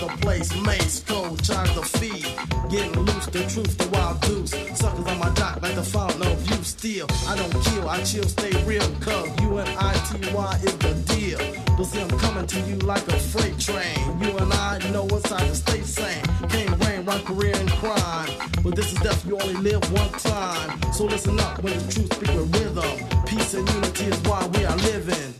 the place. Mace, cold, chime to feed. Getting loose, the truth, the wild goose. Suckers on my dock like the fountain of youth. Still, I don't kill, I chill, stay real. Cause you and ITY is the deal. You'll see I'm coming to you like a freight train. You and I know it's side to stay sane. Came rain, run career in crime. But this is death, you only live one time. So listen up when the truth speak with rhythm. Peace and unity is why we are living.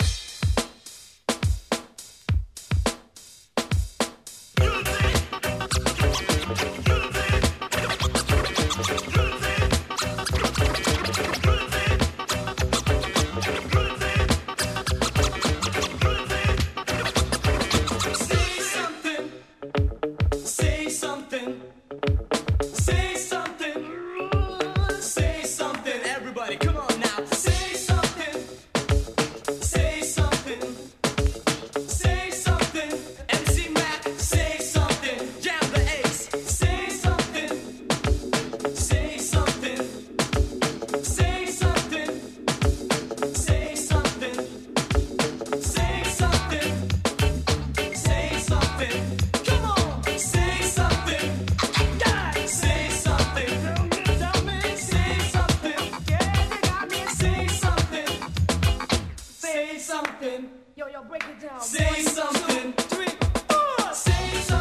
something. Yo, yo, break it down. Say something. Say something.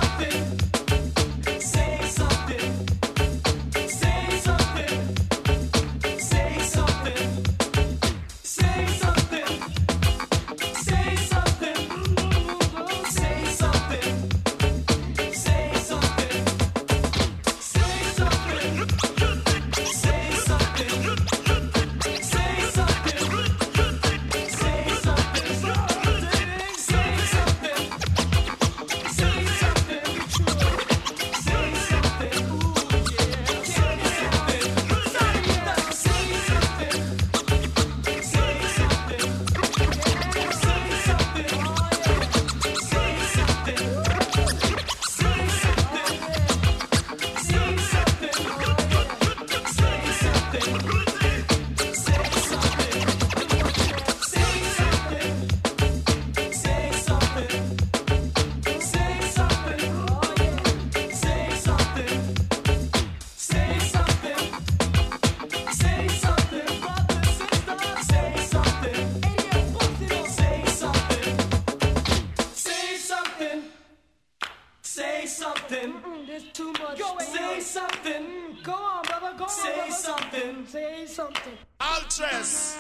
too much. Yo, wait, say something. Go on, brother. Go say on. Say Something. Say something. Altress.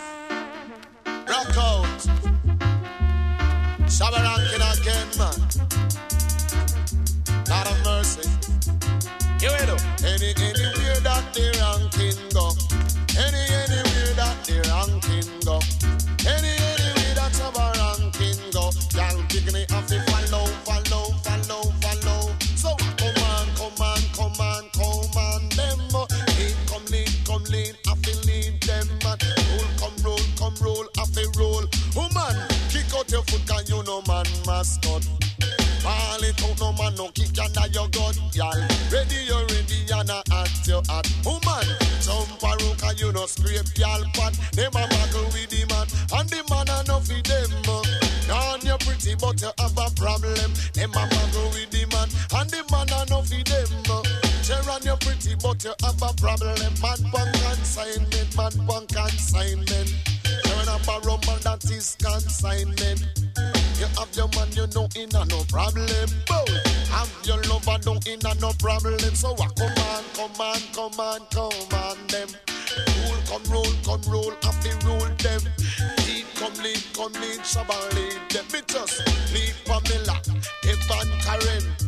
Rock out. Shabarang mascot. Ball it out, no man no kick under your gut, y'all. Ready, you ready, and a at your at. Woman, jump a rook and you no scrape y'all pot. Them a muggle with the man, and the man a no feed them. Yarn you're pretty, but you have a problem. Them a muggle with the man, and the man a no feed them. Sharon, you're pretty, but you have a problem. Man, punk consignment, man, punk consignment. A man, that is consignment. You have your man, you know, in a no problem. Have your lover, no in a no problem. So I come on, come on, come on, come on, them. Rule, come roll, come roll, happy rule them. Lead, come lead, come lead, Shabba lead them. Me just lead Pamela, Evan, Karen.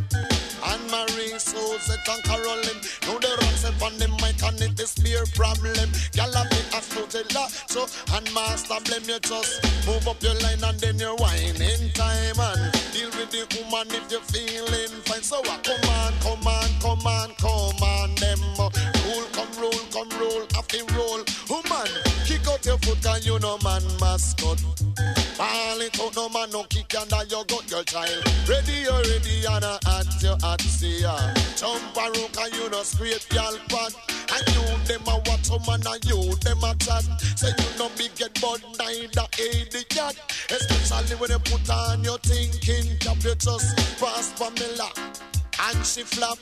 And Marie, Suzette and Caroline. Now the rocks up on the mic and it is beer problem. Y'all have me a Nutella. So, and master blame you just move up your line and then you're whining time. And deal with the woman if you're feeling fine. So, uh, come on, come on, come on, come on, them. Roll, come roll, come roll, happy roll. Woman, kick out your foot and you know man mascot. Ball it out, no man, no kick under your gut, your child. Ready, you ready, and a at your at see ya. Jump a rook and you no scrape y'all pot. And you them a watch man and you them a chat. Say you no big get but neither idiot. Especially when you put on your thinking cap, you just pass Pamela. And she flap.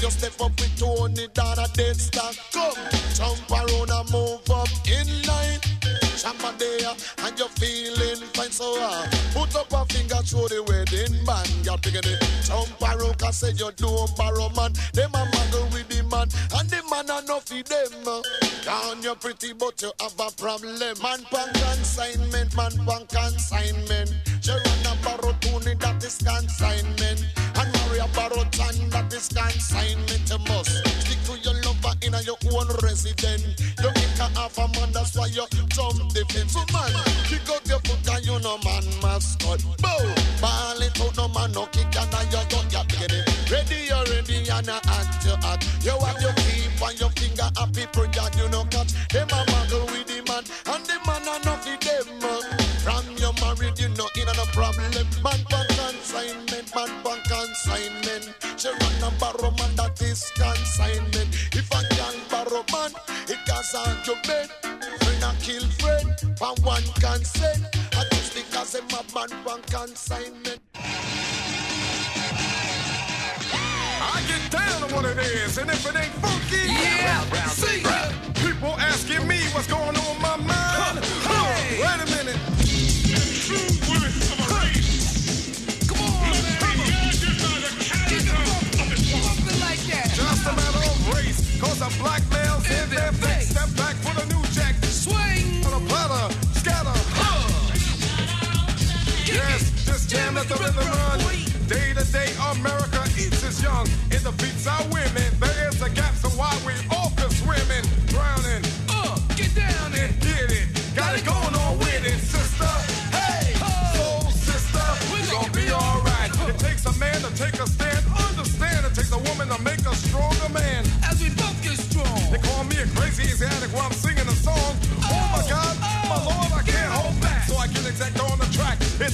You step up with Tony down a dead stock. Come, jump around and move up in line. Shamba there, and you're feeling fine, so uh, put up a finger through the wedding band. You're picking it. Jump around, cause say you don't borrow man. Them a muggle with the man, and the man no feed them. uh. Down you're pretty, but you have a problem. Man, pan consignment, man, pan consignment. She run a borrow Tony, that is consignment. And Maria borrow John, that is consignment. You must stick to your lover in your own resident. You kick her off a man, that's why you jump the fence. So man, kick out your foot and you know man mascot. Bow, ball it out, no man, no kick and now you got your beginning. Ready, you're ready, and I act you act. You have your keep on your finger, happy prayer, you know catch. Them a cause argument. Friend a kill friend, for one consent. And just because them a man, pan consignment. I get down on what it is, and if it ain't funky, Yeah, see ya. people asking me what's going on in my mind. Huh, Wait a minute. Cause a black male's in their face. Step back for the new jack, Swing. on a platter, scatter. Yes, this jam is the rhythm run. Day to day, America eats its young. In the beats our women, there is a gap, so why we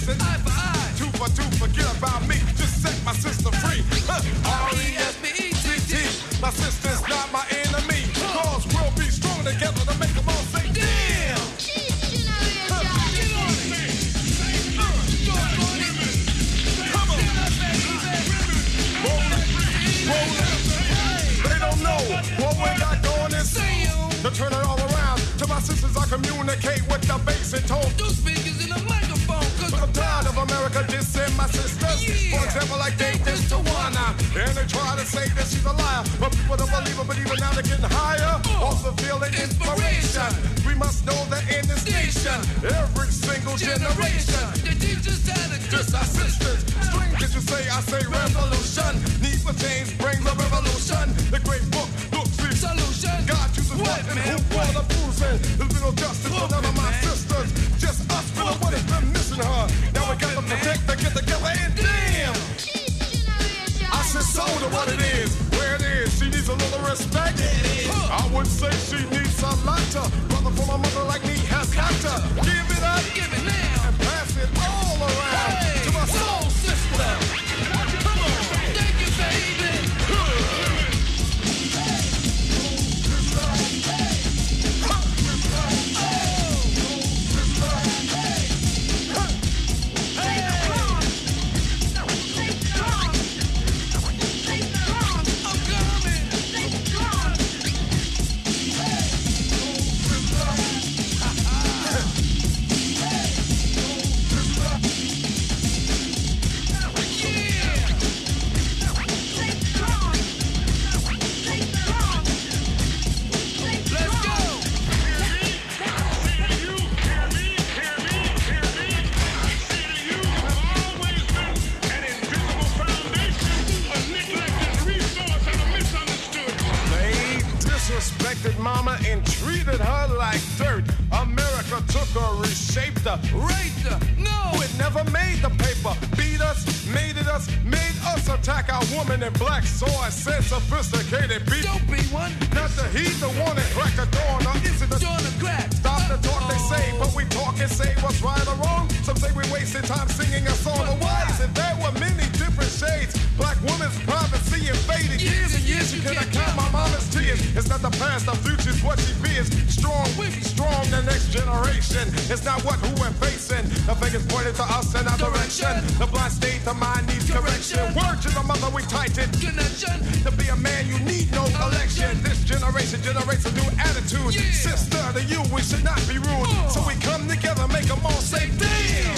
track. Eye for eye. two for two, forget about me. Example, like they diss Tawana. And they try to say that she's a liar. But people don't believe her, but even now they're getting higher. Also feeling inspiration. We must know that in this nation, every single generation. The teachers had a Just our sisters. Strange that you say, I say revolution. Need for change, woman's privacy invaded. Years and years you Can I count my mama's tears? It's not the past, the future's what she fears. Strong, we be strong, the next generation. It's not what who we're facing. The finger's pointed to us in our direction. The blind state of mind needs correction. Word to the mother, we tighten. Connection. To be a man, you need no election. This generation generates a new attitude. Yeah. Sister to you, we should not be rude. So we come together, make them all say, damn.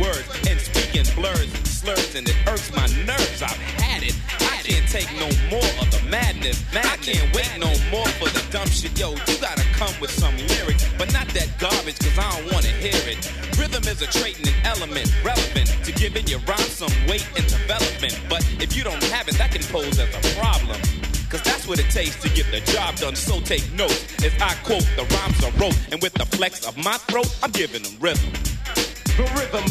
Words and speaking blurs and slurs, and it irks my nerves. I've had it. I can't take no more of the madness. I can't wait no more for the dumb shit. Yo, you gotta come with some lyrics, but not that garbage, cause I don't wanna hear it. Rhythm is a trait and an element relevant to giving your rhyme some weight and development. But if you don't have it, that can pose as a problem. Cause that's what it takes to get the job done. So take notes as I quote the rhymes I wrote, and with the flex of my throat, I'm giving them rhythm. The rhythm.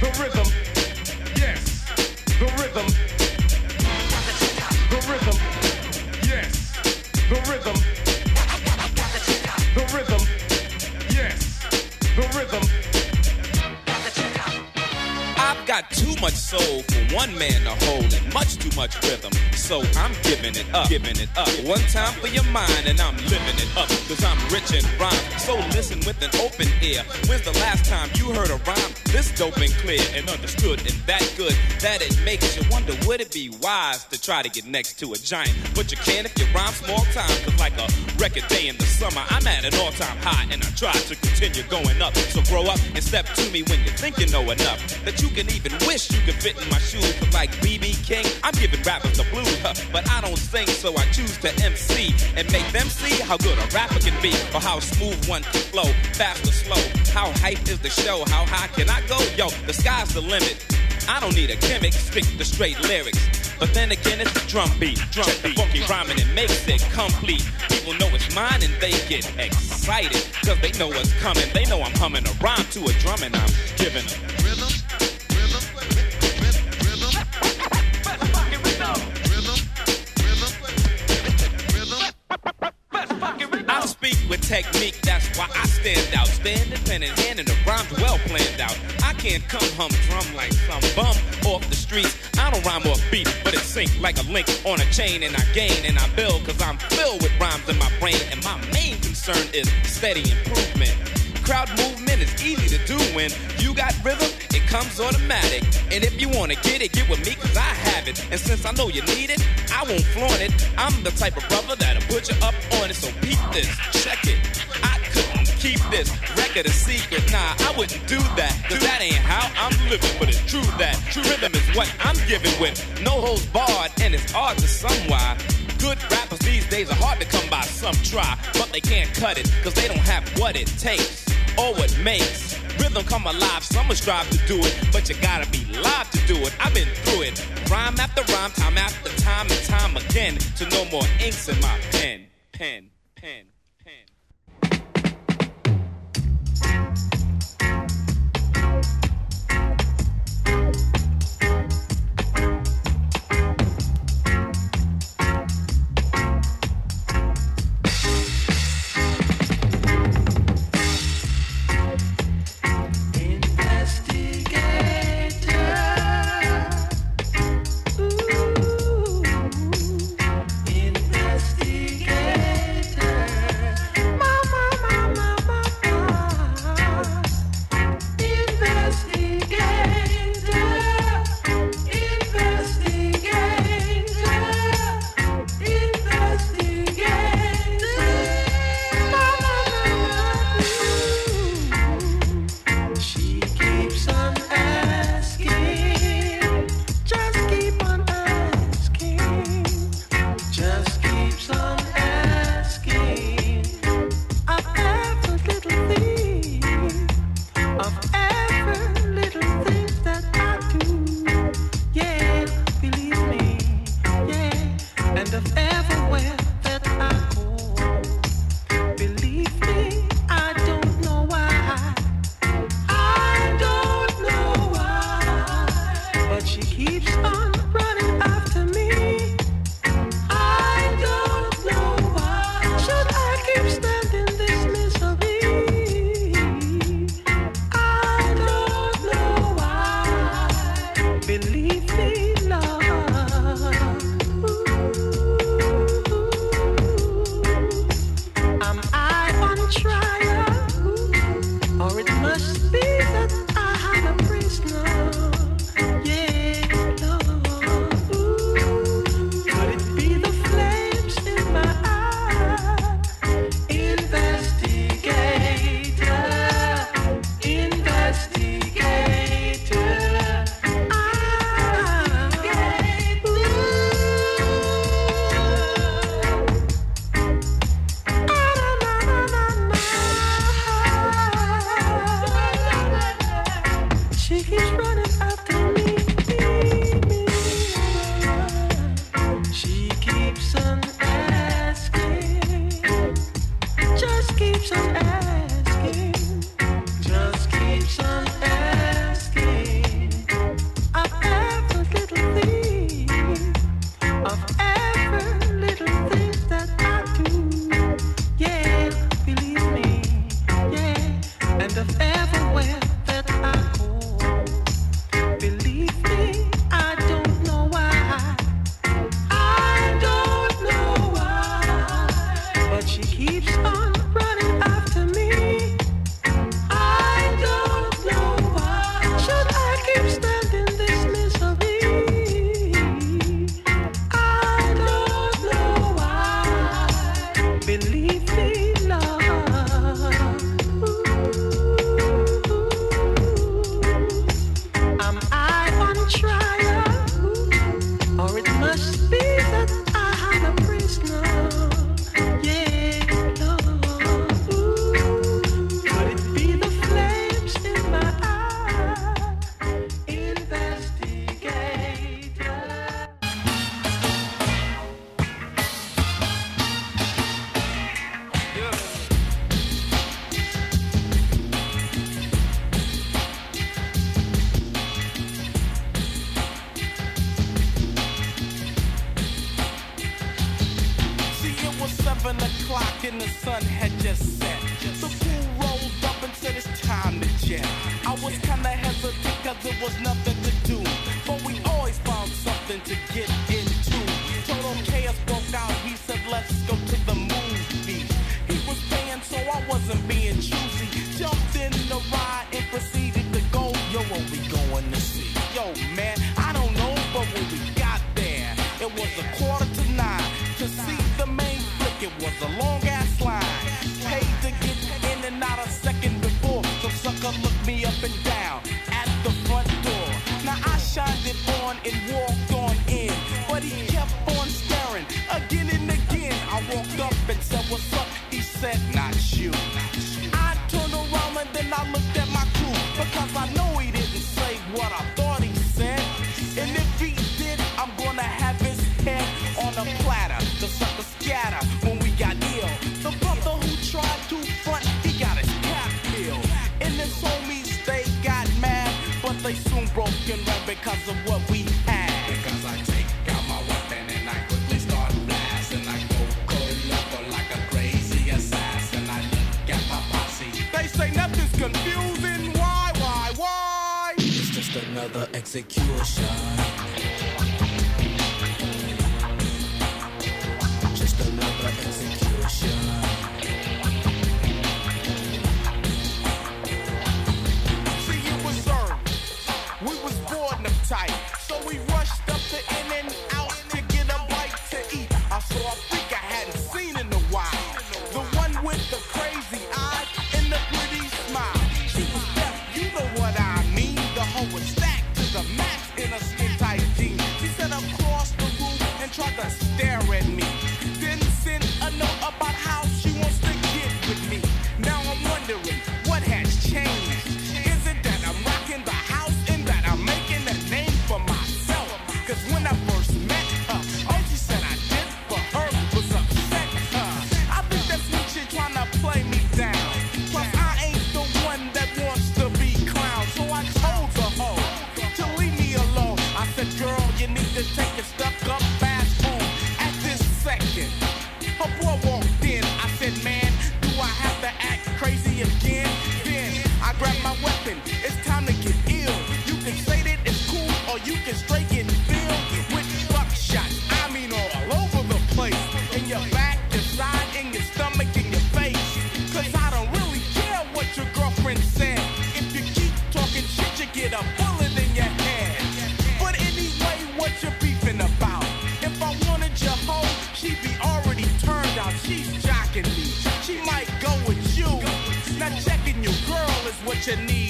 The rhythm. Yes. The rhythm. The rhythm. Yes. The rhythm. Much soul for one man to hold and much too much rhythm. So I'm giving it up, giving it up. One time for your mind and I'm living it up. Cause I'm rich in rhyme. So listen with an open ear. When's the last time you heard a rhyme this dope and clear and understood and that good that it makes you wonder would it be wise to try to get next to a giant? But you can if you rhyme small time. Cause like a record day in the summer, I'm at an all time high and I try to continue going up. So grow up and step to me when you think you know enough. That you can even wish you could fit in my shoes. Cause like BB King, I'm giving rappers the blues. But I don't sing, so I choose to MC and make them see how good a rapper can be. Or how smooth one can flow, fast or slow. How hype is the show? How high can I go? Yo, the sky's the limit. I don't need a gimmick, stick to straight lyrics. But then again, it's the drum beat. Drum Check beat. funky rhyming and makes it complete. People know it's mine and they get excited. Cause they know what's coming. They know I'm humming a rhyme to a drum and I'm giving them. Rhythm. Technique, that's why I stand out. Stay independent, handing the rhymes well planned out. I can't come humdrum like some bum off the streets. I don't rhyme off beat, but it sync like a link on a chain, and I gain and I build, cause I'm filled with rhymes in my brain, and my main concern is steady improvement. Crowd movement is easy to do when you got rhythm, it comes automatic. And if you wanna get it, get with me, cause I have it. And since I know you need it, I won't flaunt it. I'm the type of brother that'll put you up on it, so peep this, check it. I couldn't keep this record a secret. Nah, I wouldn't do that, cause that ain't how I'm living. But it's true that true rhythm is what I'm giving with. No holds barred, and it's hard to some why. Good rappers these days are hard to come by. Some try, but they can't cut it, cause they don't have what it takes or what makes rhythm come alive. Some strive to do it, but you gotta be live to do it. I've been through it, rhyme after rhyme, time after time and time again, to no more inks in my pen, pen. pen. nothing. need.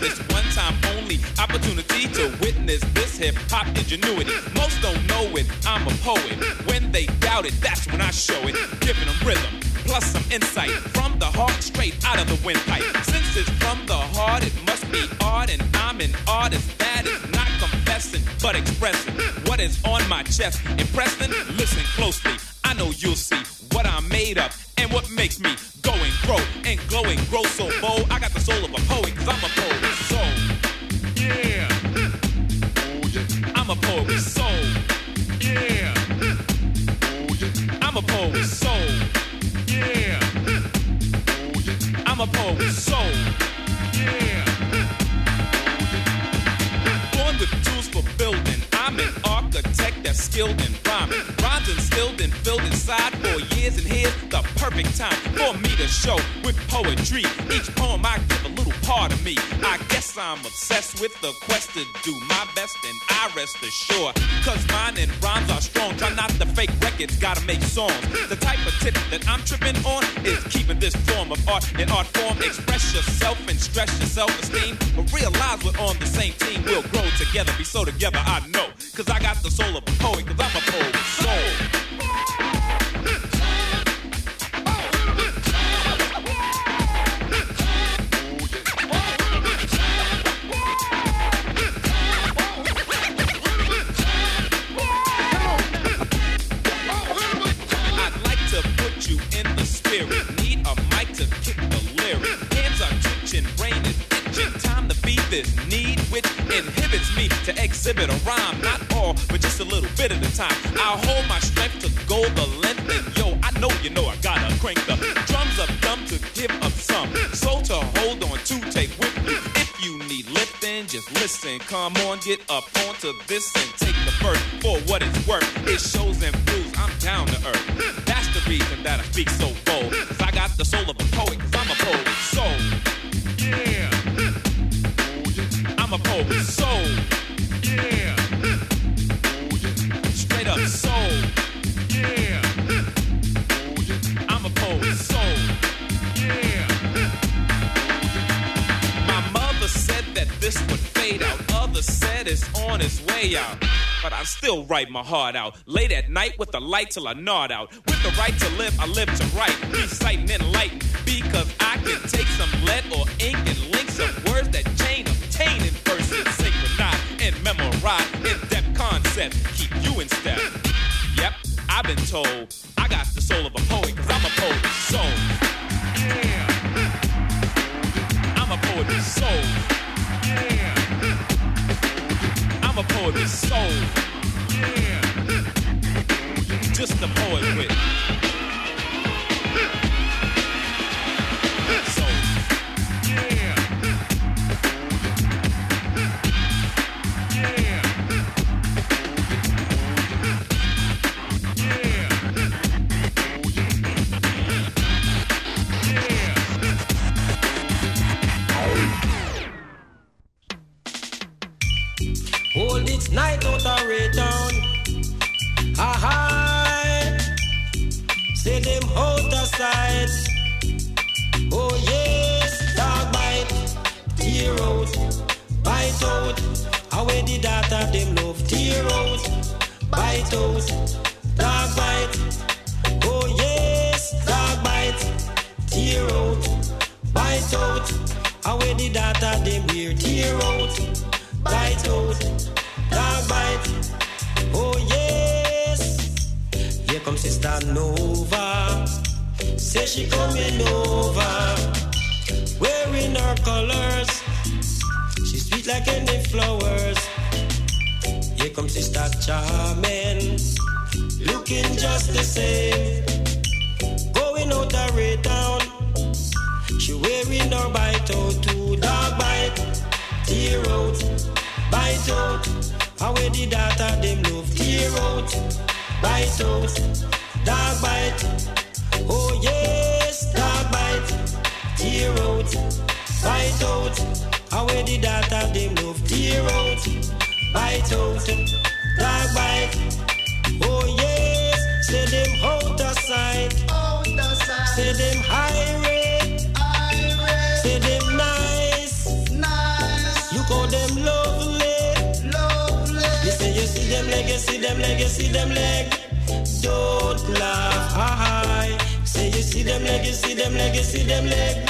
this one time only opportunity to witness this hip hop ingenuity. Most don't know it, I'm a poet. When they doubt it, that's when I show it. Giving them rhythm, plus some insight from the heart straight out of the windpipe. Since it's from the heart, it must be art, and I'm an artist that is not confessing but expressing what is on my chest. Impressing, listen closely. I know you'll see what I'm made of and what makes me skilled in rhyming. Rhymes instilled and filled inside for years, and here's the perfect time for me to show with poetry. Each poem I give a little part of me. I guess I'm obsessed with the quest to do my best, and I rest assured. Cause mine and rhymes are strong. Try not to fake records, gotta make songs. The type of tip that I'm tripping on is keeping this form of art in art form. Express yourself and stress your self esteem. But realize we're on the same team. We'll grow together, be so together, I know. Cause I got the soul of a poet, cause I'm a poet soul. To exhibit a rhyme. Not all, but just a little bit at a time. I'll hold my strength to go the length. And yo, I know you know I gotta crank the drums up dumb to give up some. So to hold on to take with you. If you need lifting, just listen. Come on, get up onto this and take the first for what it's worth. It shows and proves I'm down to earth. That's the reason that I speak so It's on its way out. But I still write my heart out. Late at night with the light till I nod out. With the right to live, I live to write. Recite and enlighten. Because I can take some lead or ink and link some words that chain obtain in verses. Synchronize and memorize in-depth concept. Keep you in step. Yep, I've been told I got the soul of a poet. Cause I'm a poet soul. Yeah. I'm a poet soul. Yeah. A poet with soul. Yeah. Just a poet with dog bite. Oh yes, dog bite, tear out, bite out. Away the data them wear tear out, bite out, dog bite. Oh yes, here comes Sister Nova. Say she coming over, wearing her colors. She's sweet like any flowers. Here comes Sister Charming, looking just the same. Going out a red town, she wearing her bite out too. Dog bite, tear out, bite out. Away the data them love tear out, bite out, dog bite. Oh yes, dog bite, tear out, bite out. Away the data them love tear out, bite out, dog bite. Oh yes, say them out of sight, say them high rate, say them nice, nice. you call them lovely, You say you see them leg, you see them leg, you see them leg. Don't laugh, high. Say you see them leg, you see them leg, you see them leg.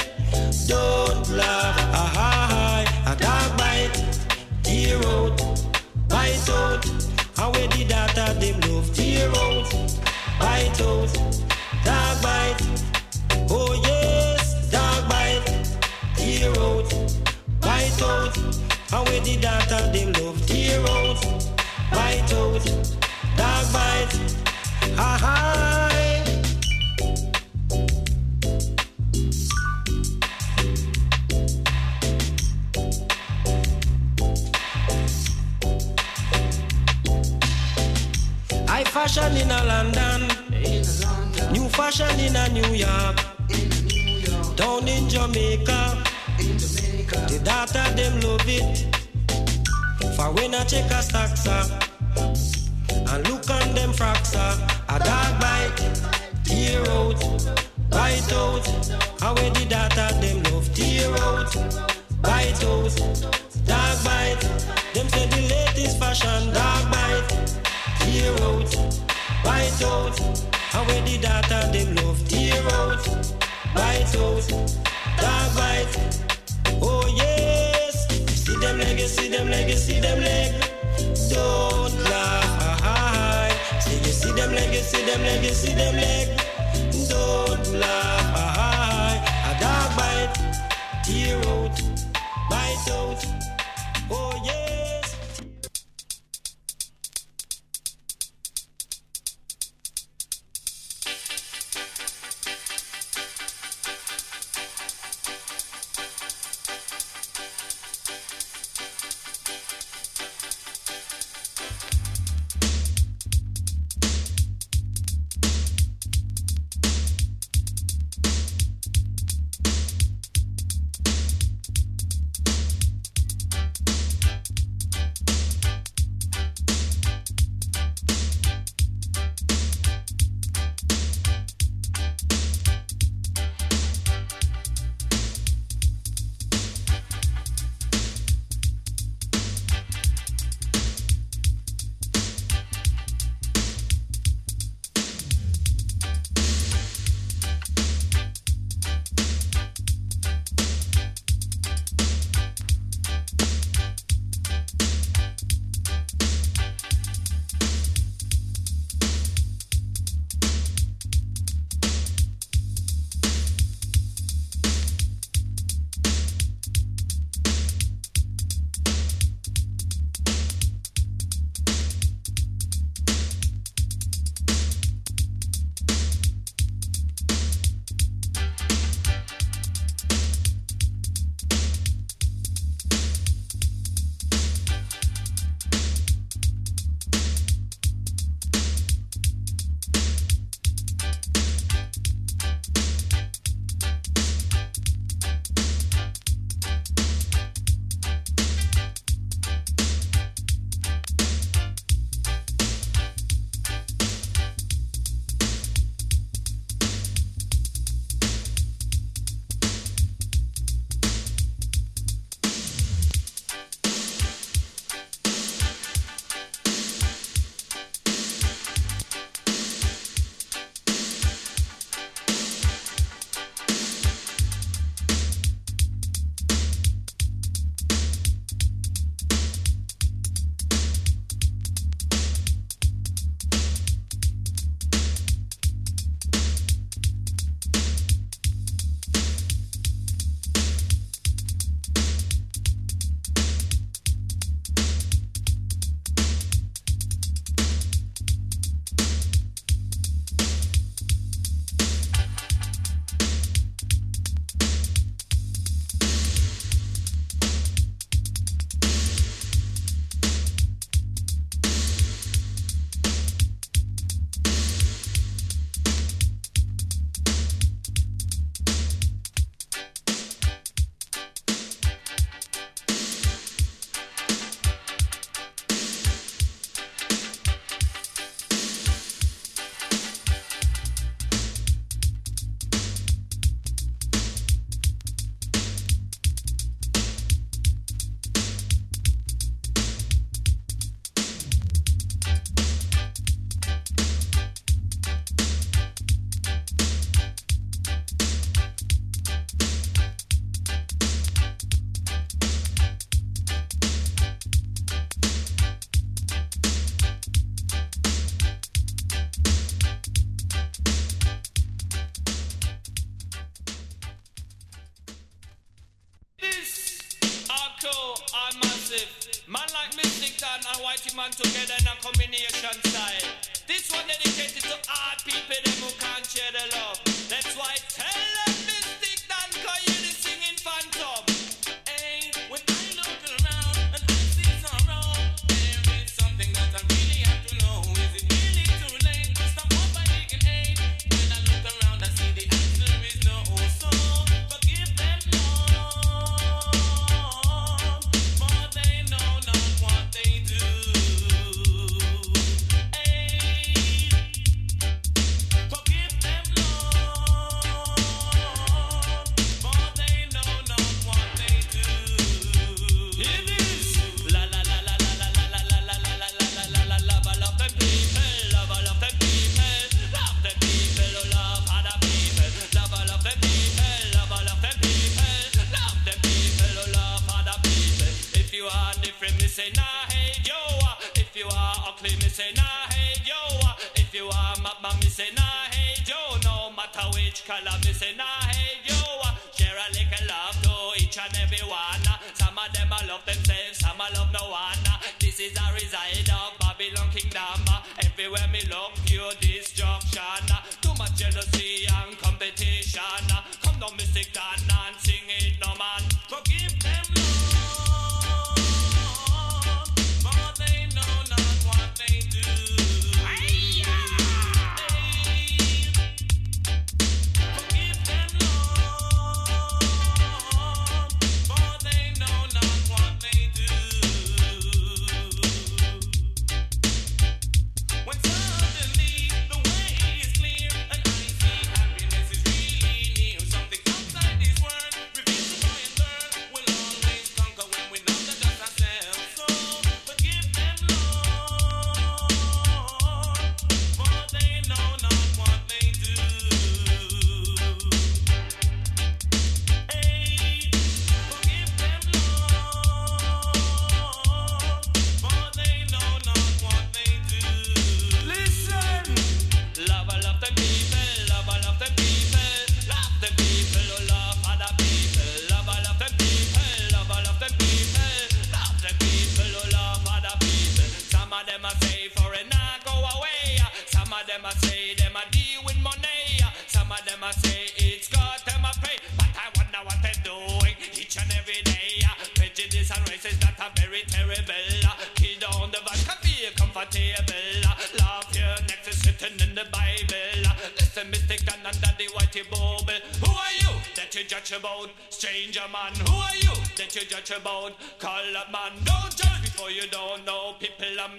Don't laugh, high. see them leg. Don't lie. A dog bite, tear out, bite out.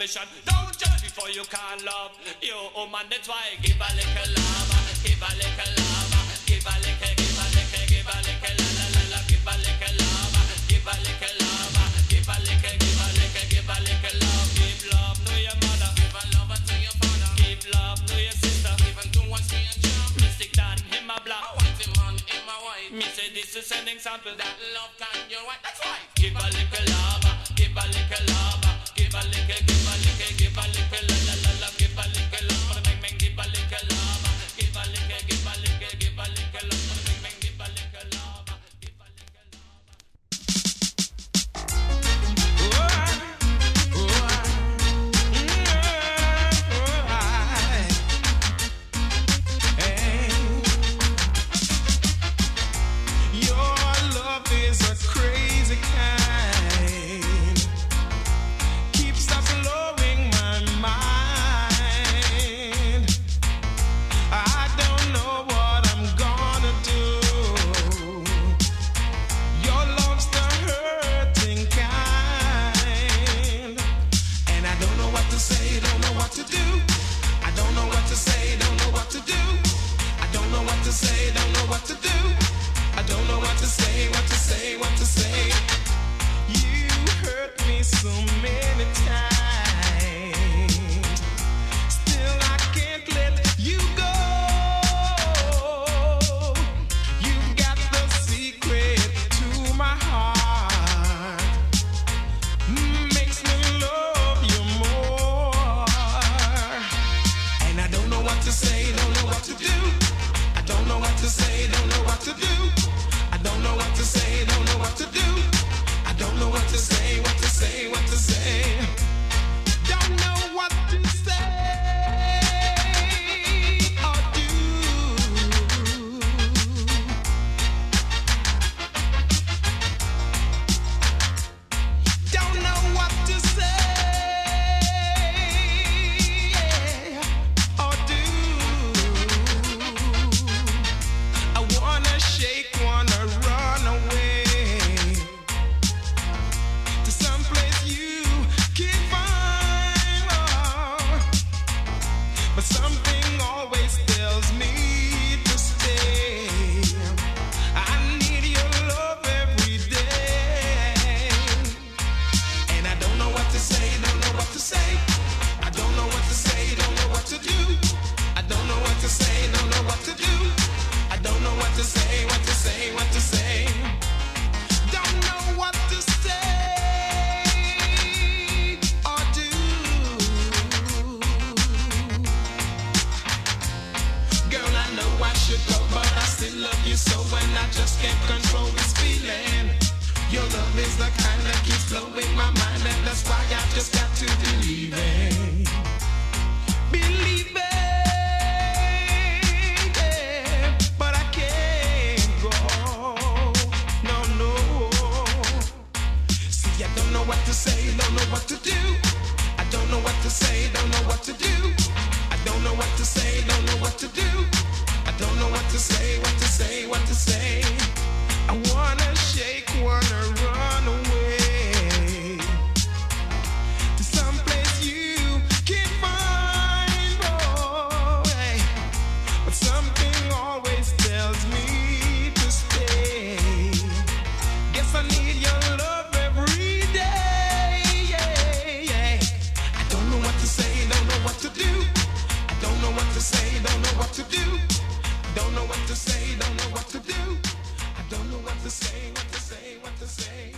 permission. Don't judge before you can love you, woman. That's why give a little love, give a little love, give a little, give a little, give a little, la la la, give a little love, give a little love, give a little, give a little, give a little love. Give love to your mother, give a lover to your father, give love to your sister, even to one stranger. Mystic Dan, him a black, I want him on, him a white. Me say this is an example that love can your wife. That's why. Give a little love, give a little love.